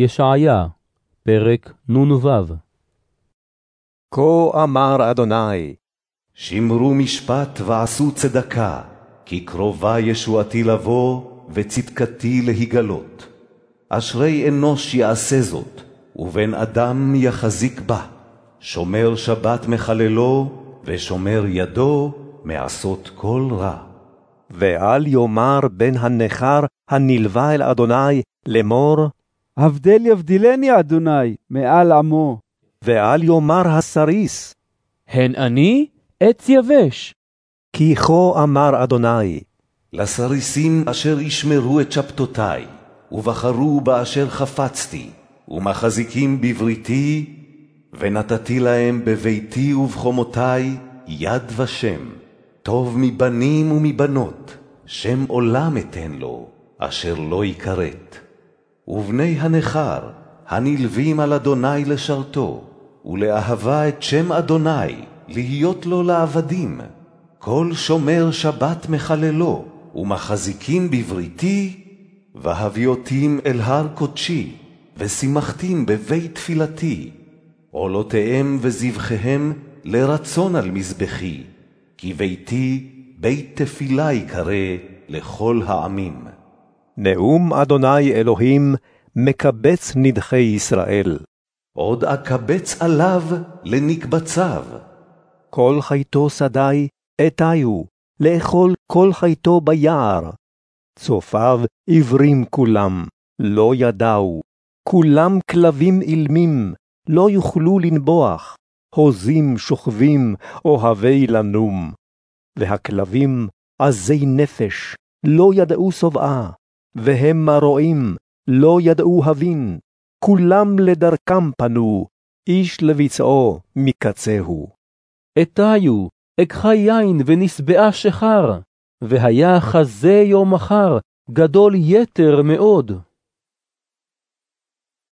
ישעיה, פרק נ"ו כה אמר אדוני, שמרו משפט ועשו צדקה, כי קרובה ישועתי לבוא, וצדקתי להיגלות. אשרי אנוש יעשה זאת, ובן אדם יחזיק בה, שומר שבת מחללו, ושומר ידו מעשות כל רע. ואל יאמר בן הנכר הנלווה אל אדוני לאמור, הבדל יבדילני אדוני מעל עמו. ואל יאמר הסריס, הן אני עץ יבש. כי כה אמר אדוני, לסריסים אשר ישמרו את שבתותי, ובחרו באשר חפצתי, ומחזיקים בבריתי, ונתתי להם בביתי ובחומותי יד ושם, טוב מבנים ומבנות, שם עולם אתן לו, אשר לא יכרת. ובני הנכר, הנלווים על אדוני לשרתו, ולאהבה את שם אדוני, להיות לו לעבדים. כל שומר שבת מחללו, ומחזיקים בבריתי, והביאותים אל הר קודשי, ושימחתים בבית תפילתי. עולותיהם וזבחיהם לרצון על מזבחי, כי ביתי בית תפילה יקרא לכל העמים. נאום אדוני אלוהים מקבץ נדחי ישראל. עוד אקבץ עליו לנקבציו. כל חייתו שדי אתיו, לאכול כל חייתו ביער. צופיו עיוורים כולם, לא ידעו. כולם כלבים אילמים, לא יוכלו לנבוח. הוזים שוכבים, אוהבי לנום. והכלבים עזי נפש, לא ידעו שובעה. והם מרועים, לא ידעו הבין. כולם לדרכם פנו, איש לביצעו מקצהו. אתיו, אקחה יין ונשבעה שחר, והיה חזה יום מחר, גדול יתר מאוד.